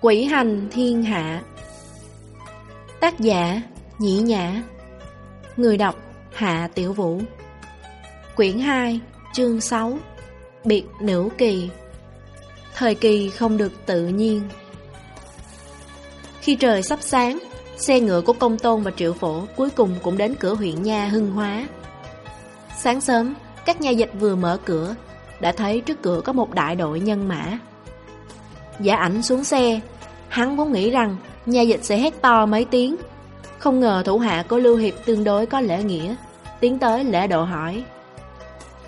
Quỷ hành thiên hạ. Tác giả, Nhĩ Nhã. Người đọc, Hạ Tiểu Vũ. Quyển 2 Chương 6 Biệt Nữ Kỳ. Thời kỳ không được tự nhiên. Khi trời sắp sáng, Xe ngựa của công tôn và triệu phổ Cuối cùng cũng đến cửa huyện Nha Hưng Hóa. Sáng sớm, Các nhà dịch vừa mở cửa, Đã thấy trước cửa có một đại đội nhân mã. Giả ảnh xuống xe. Hắn vốn nghĩ rằng Nhà dịch sẽ hét to mấy tiếng. Không ngờ thủ hạ của Lưu Hiệp tương đối có lễ nghĩa, Tiến tới lễ độ hỏi.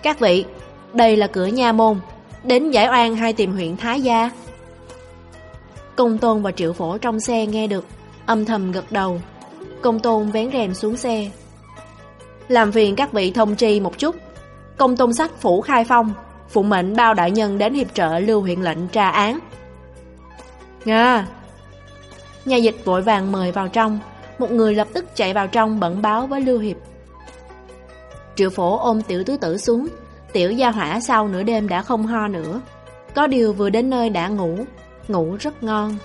Các vị, Đây là cửa nha môn, Đến giải oan hay tìm huyện Thái Gia? Công tôn và triệu phổ trong xe nghe được, Âm thầm gật đầu. Công tôn vén rèm xuống xe. Làm phiền các vị thông tri một chút. Công tôn sách phủ khai phong, Phụ mệnh bao đại nhân đến hiệp trợ lưu huyện lệnh tra án. Nga. Nhà dịch vội vàng mời vào trong. Một người lập tức chạy vào trong bận báo với Lưu Hiệp. Triệu phổ ôm tiểu tứ tử xuống. Tiểu gia hỏa sau nửa đêm đã không ho nữa. Có điều vừa đến nơi đã ngủ. Ngủ rất ngon.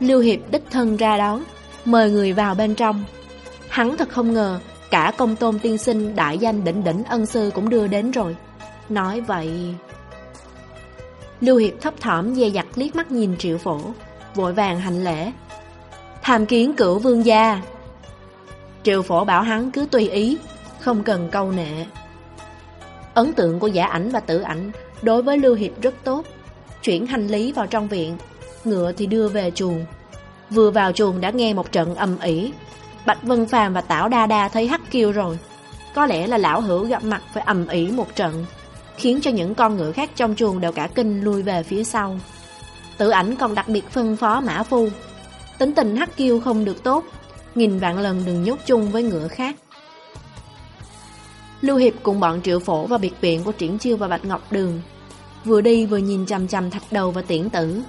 Lưu Hiệp đích thân ra đón, Mời người vào bên trong. Hắn thật không ngờ, Cả công tôn tiên sinh đại danh đỉnh đỉnh ân sư cũng đưa đến rồi. Nói vậy Lưu Hiệp thấp thỏm, dè dặt liếc mắt nhìn triệu phổ, Vội vàng hành lễ. Tham kiến cửu vương gia. Triệu phổ bảo hắn cứ tùy ý, Không cần câu nệ. Ấn tượng của giả ảnh và tử ảnh Đối với Lưu Hiệp rất tốt. Chuyển hành lý vào trong viện, Ngựa thì đưa về chuồng. Vừa vào chuồng đã nghe một trận âm ỉ Bạch Vân Phàm và Tảo Đa Đa thấy hắc kêu rồi. Có lẽ là lão hữu gặp mặt phải ầm ỉ một trận khiến cho những con ngựa khác trong chuồng đều cả kinh lui về phía sau. Tử ảnh còn đặc biệt phân phó Mã Phu. Tính tình hắc kiêu không được tốt, nghìn vạn lần đừng nhốt chung với ngựa khác. Lưu Hiệp cùng bọn triệu phổ và biệt viện của Triển Chiêu và Bạch Ngọc Đường vừa đi vừa nhìn chằm chằm thạch đầu và tiễn tử,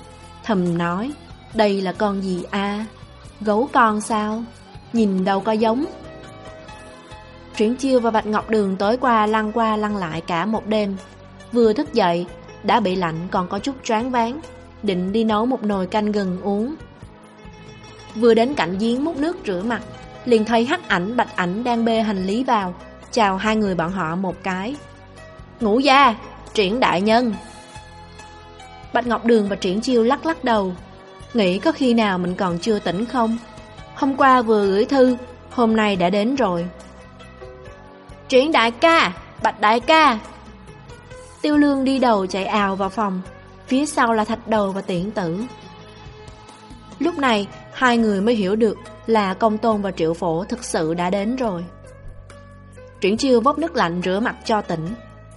thầm nói, đây là con gì a? Gấu con sao? Nhìn đâu có giống. Triển Chiêu và Bạch Ngọc Đường tối qua lăn qua lăn lại cả một đêm. Vừa thức dậy, đã bị lạnh còn có chút choáng váng, định đi nấu một nồi canh gừng uống. Vừa đến cạnh giếng múc nước rửa mặt, liền thấy hắc ảnh bạch ảnh đang bê hành lý vào, chào hai người bọn họ một cái. Ngủ gia, triển đại nhân. Bạch Ngọc Đường và Triển Chiêu lắc lắc đầu, nghĩ có khi nào mình còn chưa tỉnh không? Hôm qua vừa gửi thư, hôm nay đã đến rồi. Triển đại ca, bạch đại ca. Tiêu lương đi đầu chạy ào vào phòng, phía sau là thạch đầu và tiễn tử. Lúc này, hai người mới hiểu được là công tôn và triệu phổ thực sự đã đến rồi. Triển chiêu vốc nước lạnh rửa mặt cho tỉnh,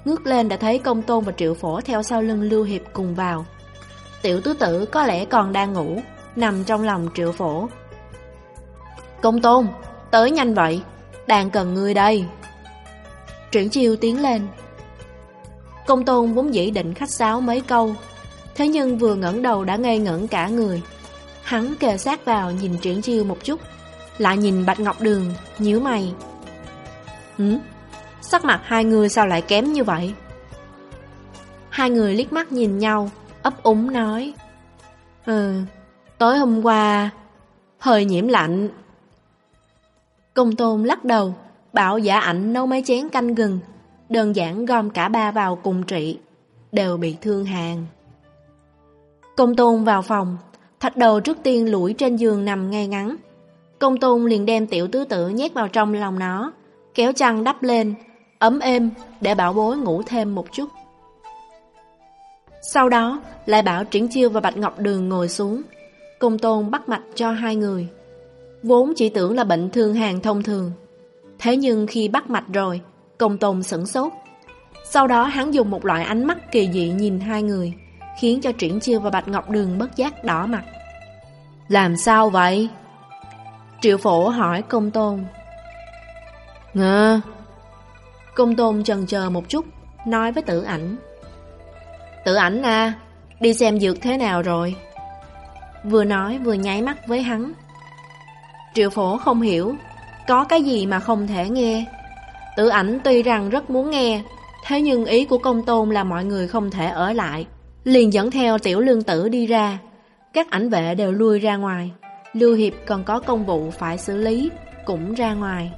ngước lên đã thấy công tôn và triệu phổ theo sau lưng lưu hiệp cùng vào. Tiểu tứ tử có lẽ còn đang ngủ, nằm trong lòng triệu phổ. Công tôn, tới nhanh vậy, đang cần ngươi đây. Triển chiêu tiến lên. Công tôn vốn dĩ định khách sáo mấy câu Thế nhưng vừa ngẩng đầu đã ngây ngẩn cả người. Hắn kề sát vào nhìn triển chiêu một chút Lại nhìn Bạch Ngọc Đường nhíu mày. Hử? Sắc mặt hai người sao lại kém như vậy? Hai người liếc mắt nhìn nhau ấp úng nói. Ừ, tối hôm qua Hơi nhiễm lạnh. Công tôn lắc đầu. Bảo giả ảnh nấu mấy chén canh gừng, đơn giản gom cả ba vào cùng trị, đều bị thương hàng. Công tôn vào phòng, thạch đầu trước tiên lủi trên giường nằm ngay ngắn. Công tôn liền đem tiểu tứ tử nhét vào trong lòng nó, kéo chăn đắp lên, ấm êm để bảo bối ngủ thêm một chút. Sau đó, lại bảo Triển Chiêu và Bạch Ngọc Đường ngồi xuống. Công tôn bắt mạch cho hai người. Vốn chỉ tưởng là bệnh thương hàng thông thường. Thế nhưng khi bắt mạch rồi, công tôn sửng sốt. Sau đó hắn dùng một loại ánh mắt kỳ dị nhìn hai người, khiến cho Triển Chiêu và Bạch Ngọc Đường bất giác đỏ mặt. Làm sao vậy? Triệu phổ hỏi công tôn. Ngờ. Công tôn chần chờ một chút, nói với tử ảnh. Tử ảnh à, đi xem dược thế nào rồi? Vừa nói vừa nháy mắt với hắn. Triệu phổ không hiểu, có cái gì mà không thể nghe? Tử ảnh tuy rằng rất muốn nghe, Thế nhưng ý của công tôn là mọi người không thể ở lại. Liền dẫn theo tiểu lương tử đi ra. Các ảnh vệ đều lui ra ngoài. Lưu Hiệp còn có công vụ phải xử lý, Cũng ra ngoài.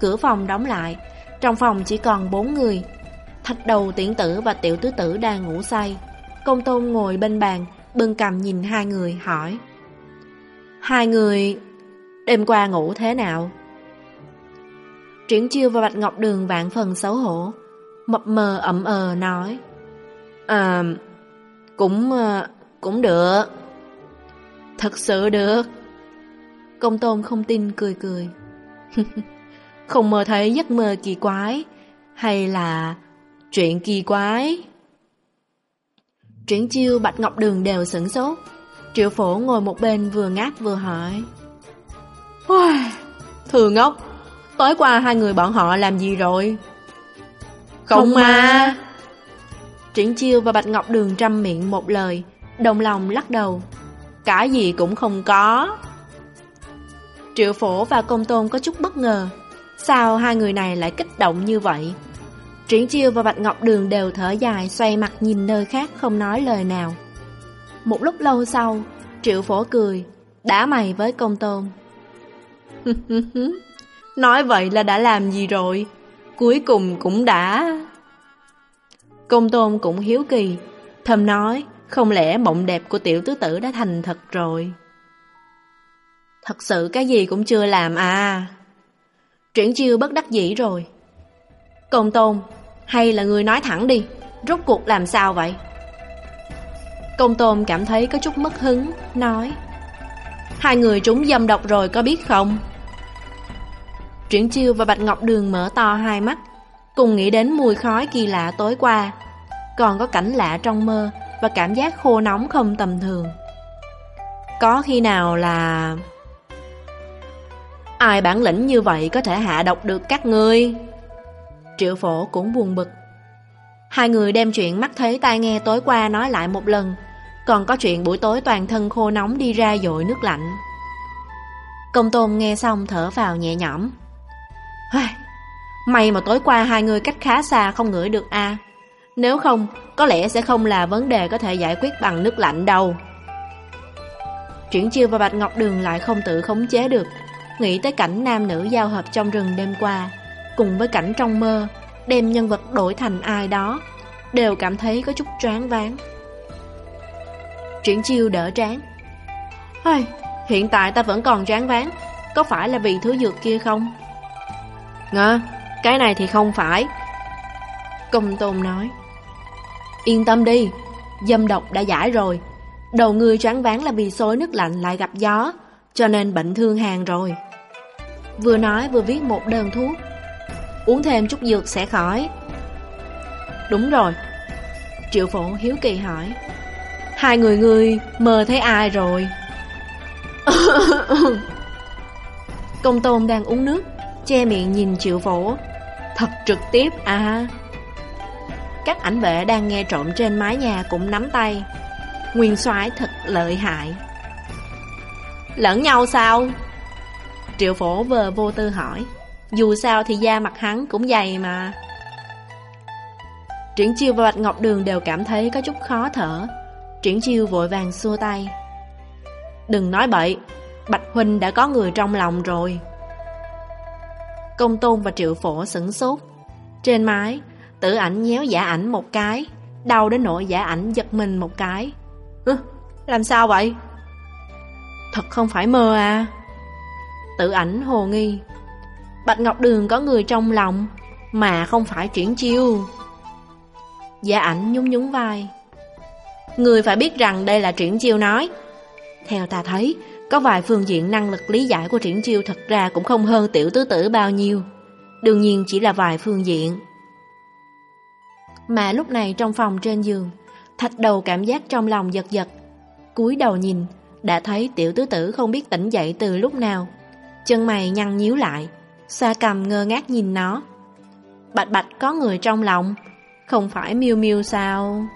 Cửa phòng đóng lại. Trong phòng chỉ còn bốn người. Thạch đầu tiễn tử và tiểu tứ tử đang ngủ say. Công tôn ngồi bên bàn, Bưng cầm nhìn hai người, hỏi. Hai người Đêm qua ngủ thế nào? Triển chiêu và Bạch Ngọc Đường vạn phần xấu hổ, Mập mờ ẩm ờ nói. À Cũng ờ, Cũng được. Thật sự được. Công tôn không tin, cười cười. Không mơ thấy giấc mơ kỳ quái, Hay là Chuyện kỳ quái? Triển chiêu, Bạch Ngọc Đường đều sửng sốt. Triệu phổ ngồi một bên vừa ngáp vừa hỏi. Thư ngốc. Tối qua hai người bọn họ làm gì rồi? Không, không mà Triển chiêu và Bạch Ngọc Đường trăm miệng một lời Đồng lòng lắc đầu. Cả gì cũng không có. Triệu phổ và công tôn có chút bất ngờ. Sao hai người này lại kích động như vậy? Triển chiêu và Bạch Ngọc Đường đều thở dài Xoay mặt nhìn nơi khác không nói lời nào. Một lúc lâu sau Triệu phổ cười. Đã mày với công tôn Nói vậy là đã làm gì rồi? Cuối cùng cũng đã. Công tôn cũng hiếu kỳ. Thầm nói, Không lẽ mộng đẹp của tiểu tứ tử đã thành thật rồi? Thật sự cái gì cũng chưa làm à? Triển chiêu bất đắc dĩ rồi. Công tôn, Hay là người nói thẳng đi. Rốt cuộc làm sao vậy? Công tôn cảm thấy có chút mất hứng, Nói. Hai người trúng dâm độc rồi có biết không? Triển chiêu và Bạch Ngọc Đường mở to hai mắt, Cùng nghĩ đến mùi khói kỳ lạ tối qua. Còn có cảnh lạ trong mơ Và cảm giác khô nóng không tầm thường. Có khi nào là... Ai bản lĩnh như vậy có thể hạ độc được các ngươi? Triệu phổ cũng buồn bực. Hai người đem chuyện mắt thấy tai nghe tối qua nói lại một lần, Còn có chuyện buổi tối toàn thân khô nóng đi ra dội nước lạnh. Công tôn nghe xong thở vào nhẹ nhõm. May mà tối qua hai người cách khá xa không ngửi được a. Nếu không, có lẽ sẽ không là vấn đề có thể giải quyết bằng nước lạnh đâu. Chuyển chiêu và Bạch Ngọc Đường lại không tự khống chế được. Nghĩ tới cảnh nam nữ giao hợp trong rừng đêm qua Cùng với cảnh trong mơ Đem nhân vật đổi thành ai đó Đều cảm thấy có chút choáng váng. Chuyển chiêu đỡ trán. Hey, Hiện tại ta vẫn còn choáng váng Có phải là vì thứ dược kia không? Ngờ, cái này thì không phải. Công tôn nói. Yên tâm đi, dâm độc đã giải rồi. Đầu người choáng váng là vì xối nước lạnh lại gặp gió, cho nên bệnh thương hàng rồi. Vừa nói vừa viết một đơn thuốc. Uống thêm chút dược sẽ khỏi. Đúng rồi. Triệu phổ hiếu kỳ hỏi. Hai người ngươi mơ thấy ai rồi? Công tôn đang uống nước Che miệng nhìn triệu phổ Thật trực tiếp à. Các ảnh vệ đang nghe trộm trên mái nhà cũng nắm tay. Nguyên soái thật lợi hại. Lẫn nhau sao? Triệu phổ vờ vô tư hỏi. Dù sao thì da mặt hắn cũng dày mà. Triển chiêu và Bạch Ngọc Đường đều cảm thấy có chút khó thở. Triển chiêu vội vàng xua tay. Đừng nói bậy, Bạch Huynh đã có người trong lòng rồi. Công tôn và triệu phổ sửng sốt. Trên mái Tử ảnh nhéo giả ảnh một cái Đau đến nỗi giả ảnh giật mình một cái. Hứ, Làm sao vậy? Thật không phải mơ à? Tử ảnh hồ nghi. Bạch Ngọc Đường có người trong lòng Mà không phải chuyển chiêu. Giả ảnh nhún nhún vai. Người phải biết rằng đây là chuyển chiêu nói. Theo ta thấy có vài phương diện năng lực lý giải của triển chiêu thật ra cũng không hơn tiểu tứ tử bao nhiêu. Đương nhiên chỉ là vài phương diện. Mà lúc này trong phòng trên giường, thạch đầu cảm giác trong lòng giật giật. cúi đầu nhìn, đã thấy tiểu tứ tử không biết tỉnh dậy từ lúc nào. Chân mày nhăn nhíu lại, xa cầm ngơ ngác nhìn nó. Bạch bạch có người trong lòng, không phải miêu miêu sao?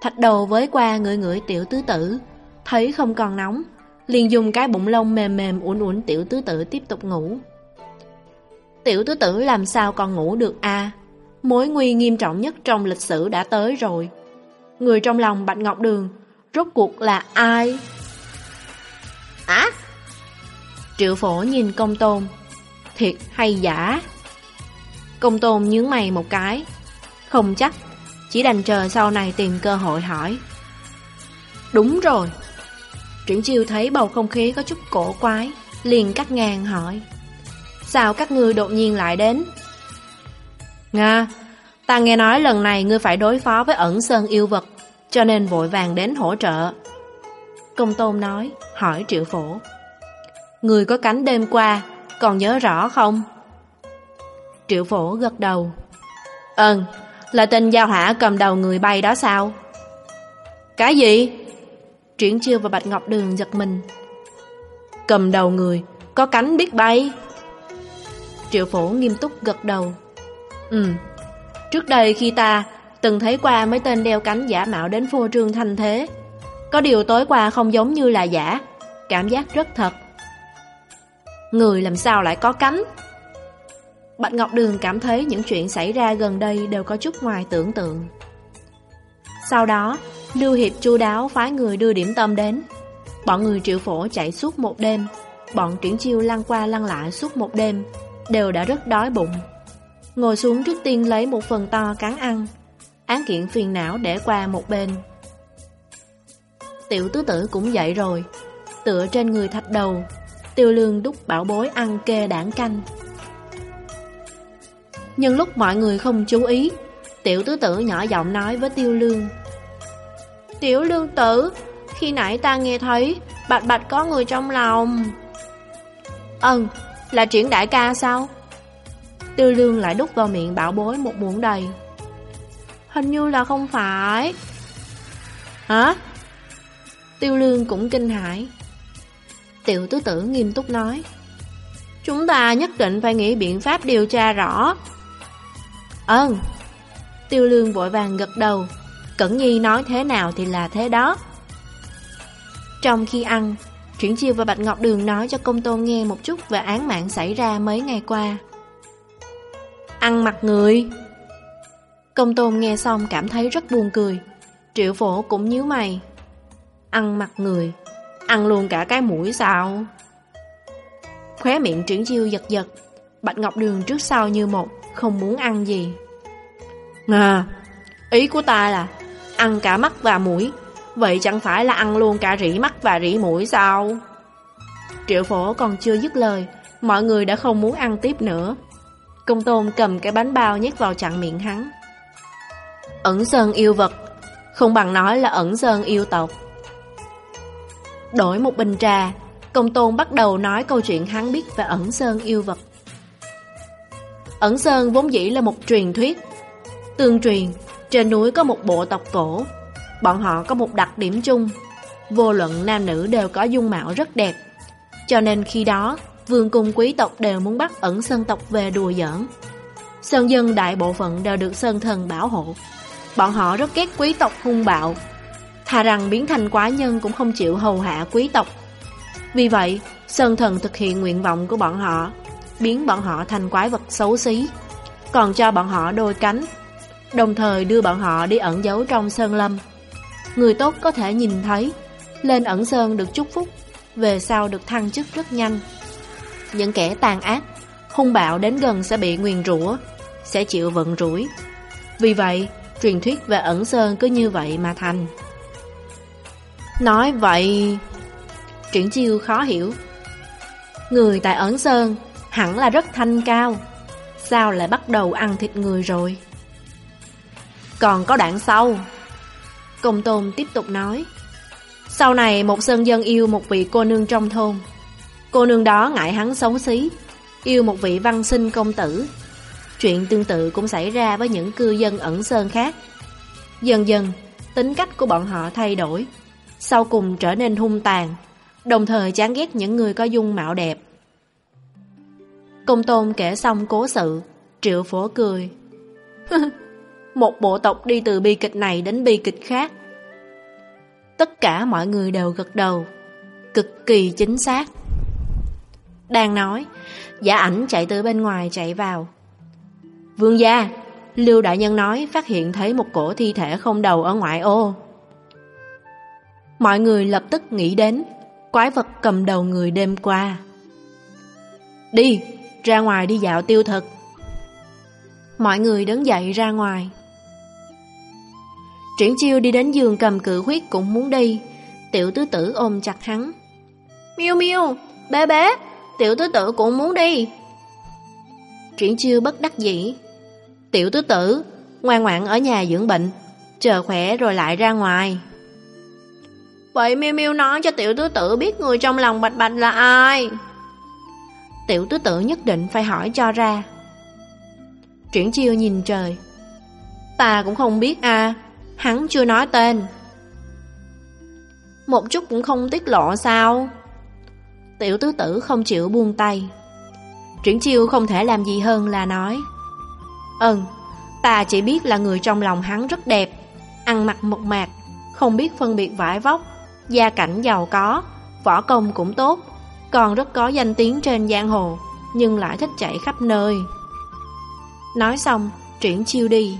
Thạch đầu với qua ngửi ngửi tiểu tứ tử, Thấy không còn nóng liền dùng cái bụng lông mềm mềm uốn uốn tiểu tứ tử tiếp tục ngủ Tiểu tứ tử làm sao còn ngủ được a Mối nguy nghiêm trọng nhất trong lịch sử đã tới rồi người trong lòng Bạch Ngọc Đường rốt cuộc là ai? Á! Triệu phổ nhìn công tôn, thiệt hay giả? Công tôn nhướng mày một cái, không chắc, chỉ đành chờ sau này tìm cơ hội hỏi. Đúng rồi. Triển chiêu thấy bầu không khí có chút cổ quái, liền cắt ngang hỏi. Sao các ngươi đột nhiên lại đến? Nga, ta nghe nói lần này ngươi phải đối phó với ẩn sơn yêu vật, cho nên vội vàng đến hỗ trợ. Công tôn nói, hỏi triệu phổ. Người có cánh đêm qua, còn nhớ rõ không? Triệu phổ gật đầu. Ừm, là tên giao hỏa cầm đầu người bay đó sao? Cái gì? Triển chiêu và Bạch Ngọc Đường giật mình. Cầm đầu người, có cánh biết bay. Triệu phổ nghiêm túc gật đầu. Ừ, trước đây khi ta từng thấy qua mấy tên đeo cánh giả mạo đến phô trương thanh thế. Có điều tối qua không giống như là giả, cảm giác rất thật. Người làm sao lại có cánh? Bạch Ngọc Đường cảm thấy những chuyện xảy ra gần đây đều có chút ngoài tưởng tượng. Sau đó, Lưu Hiệp chu đáo phái người đưa điểm tâm đến. Bọn người triệu phổ chạy suốt một đêm, bọn triển chiêu lăn qua lăn lại suốt một đêm, đều đã rất đói bụng. Ngồi xuống trước tiên lấy một phần to cắn ăn, án kiện phiền não để qua một bên. Tiểu tứ tử cũng dậy rồi, tựa trên người thạch đầu, tiêu lương đúc bảo bối ăn kê đảng canh. Nhưng lúc mọi người không chú ý, tiểu tứ tử nhỏ giọng nói với tiêu lương. Tiểu lương tử, khi nãy ta nghe thấy bạch bạch có người trong lòng. Ừm, là triển đại ca sao? Tiêu lương lại đút vào miệng bảo bối một muỗng đầy. Hình như là không phải. Hả? Tiêu lương cũng kinh hãi. Tiểu tứ tử nghiêm túc nói. Chúng ta nhất định phải nghĩ biện pháp điều tra rõ. Ơn. Tiêu lương vội vàng gật đầu. Cẩn Nhi nói thế nào thì là thế đó. Trong khi ăn, chuyển Chiêu và Bạch Ngọc Đường nói cho công tôn nghe một chút về án mạng xảy ra mấy ngày qua. Ăn mặt người. Công tôn nghe xong cảm thấy rất buồn cười. Triệu phổ cũng nhíu mày. Ăn mặt người. Ăn luôn cả cái mũi sao? Khóe miệng Triển Chiêu giật giật. Bạch Ngọc Đường trước sau như một, không muốn ăn gì. À, ý của ta là ăn cả mắt và mũi, vậy chẳng phải là ăn luôn cả rỉ mắt và rỉ mũi sao? Triệu phổ còn chưa dứt lời, mọi người đã không muốn ăn tiếp nữa. Công tôn cầm cái bánh bao nhét vào chặn miệng hắn. Ẩn sơn yêu vật, không bằng nói là ẩn sơn yêu tộc. Đổi một bình trà, công tôn bắt đầu nói câu chuyện hắn biết về ẩn sơn yêu vật. Ẩn sơn vốn dĩ là một truyền thuyết. Tương truyền, trên núi có một bộ tộc cổ, bọn họ có một đặc điểm chung, vô luận nam nữ đều có dung mạo rất đẹp. Cho nên khi đó, vương cung quý tộc đều muốn bắt ẩn sơn tộc về đùa giỡn. Sơn dân đại bộ phận đều được sơn thần bảo hộ. Bọn họ rất ghét quý tộc hung bạo, thà rằng biến thành quá nhân cũng không chịu hầu hạ quý tộc. Vì vậy, sơn thần thực hiện nguyện vọng của bọn họ, biến bọn họ thành quái vật xấu xí, còn cho bọn họ đôi cánh đồng thời đưa bọn họ đi ẩn giấu trong sơn lâm. Người tốt có thể nhìn thấy, lên ẩn sơn được chúc phúc, về sau được thăng chức rất nhanh. Những kẻ tàn ác, hung bạo đến gần sẽ bị nguyền rủa, sẽ chịu vận rủi. Vì vậy, truyền thuyết về ẩn sơn cứ như vậy mà thành. Nói vậy... Triển chiêu khó hiểu. Người tại ẩn sơn hẳn là rất thanh cao. Sao lại bắt đầu ăn thịt người rồi? Còn có đoạn sau. Công tôn tiếp tục nói, Sau này một sơn dân yêu một vị cô nương trong thôn. Cô nương đó ngại hắn xấu xí, Yêu một vị văn sinh công tử. Chuyện tương tự cũng xảy ra với những cư dân ẩn sơn khác. Dần dần, Tính cách của bọn họ thay đổi, Sau cùng trở nên hung tàn, Đồng thời chán ghét những người có dung mạo đẹp. Công tôn kể xong cố sự, Triệu phổ cười. Một bộ tộc đi từ bi kịch này đến bi kịch khác. Tất cả mọi người đều gật đầu, cực kỳ chính xác. Đang nói, giả ảnh chạy từ bên ngoài chạy vào. Vương gia, Lưu Đại Nhân nói phát hiện thấy một cổ thi thể không đầu ở ngoại ô. Mọi người lập tức nghĩ đến quái vật cầm đầu người đêm qua. Đi, ra ngoài đi dạo tiêu thực. Mọi người đứng dậy ra ngoài. Triển chiêu đi đến giường cầm cự huyết cũng muốn đi. Tiểu tứ tử ôm chặt hắn. Miêu miêu, bé bé, tiểu tứ tử cũng muốn đi. Triển chiêu bất đắc dĩ. Tiểu tứ tử, ngoan ngoãn ở nhà dưỡng bệnh, chờ khỏe rồi lại ra ngoài. Vậy miêu miêu nói cho tiểu tứ tử biết người trong lòng bạch bạch là ai? Tiểu tứ tử nhất định phải hỏi cho ra. Triển chiêu nhìn trời. Ta cũng không biết a hắn chưa nói tên. Một chút cũng không tiết lộ sao? Tiểu tứ tử không chịu buông tay. Triển chiêu không thể làm gì hơn là nói. Ừm ta chỉ biết là người trong lòng hắn rất đẹp, ăn mặc mộc mạc, không biết phân biệt vải vóc, gia cảnh giàu có, võ công cũng tốt, còn rất có danh tiếng trên giang hồ, nhưng lại thích chạy khắp nơi. Nói xong, triển chiêu đi.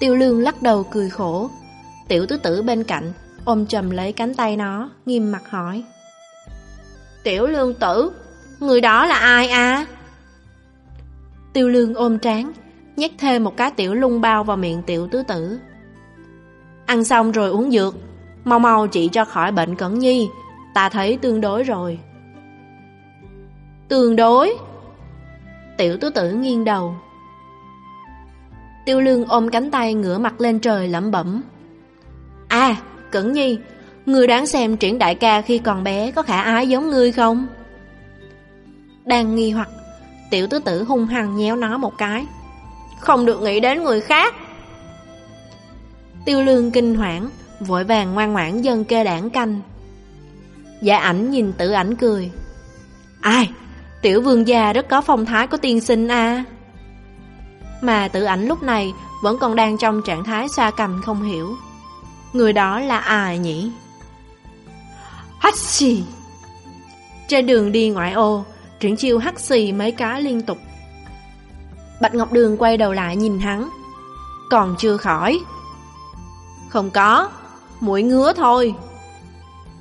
Tiêu lương lắc đầu cười khổ, tiểu tứ tử bên cạnh, ôm chầm lấy cánh tay nó, nghiêm mặt hỏi. Tiểu lương tử, người đó là ai à? Tiêu lương ôm trán, nhét thêm một cái tiểu lung bao vào miệng tiểu tứ tử. Ăn xong rồi uống dược, mau mau trị cho khỏi bệnh cẩn nhi, ta thấy tương đối rồi. Tương đối? Tiểu tứ tử nghiêng đầu. Tiêu lương ôm cánh tay ngửa mặt lên trời lẩm bẩm. À, Cẩn Nhi, người đoán xem triển đại ca khi còn bé có khả ái giống ngươi không? Đang nghi hoặc, tiểu tứ tử hung hăng nhéo nó một cái. Không được nghĩ đến người khác. Tiêu lương kinh hoảng, vội vàng ngoan ngoãn dân kê đảng canh. Dạ ảnh nhìn tử ảnh cười. Ai, tiểu vương gia rất có phong thái của tiên sinh à. Mà tử ảnh lúc này vẫn còn đang trong trạng thái xa cầm không hiểu. Người đó là ai nhỉ? Hắt xì! Trên đường đi ngoại ô, Triển chiêu hắt xì mấy cái liên tục. Bạch Ngọc Đường quay đầu lại nhìn hắn. Còn chưa khỏi. Không có, mũi ngứa thôi.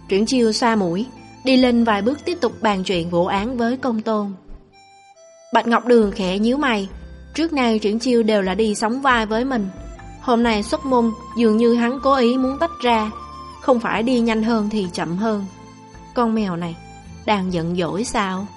Triển chiêu xoa mũi, đi lên vài bước tiếp tục bàn chuyện vụ án với công tôn. Bạch Ngọc Đường khẽ nhíu mày, trước nay Triển chiêu đều là đi sóng vai với mình. Hôm nay xuất môn dường như hắn cố ý muốn tách ra, không phải đi nhanh hơn thì chậm hơn. Con mèo này đang giận dỗi sao?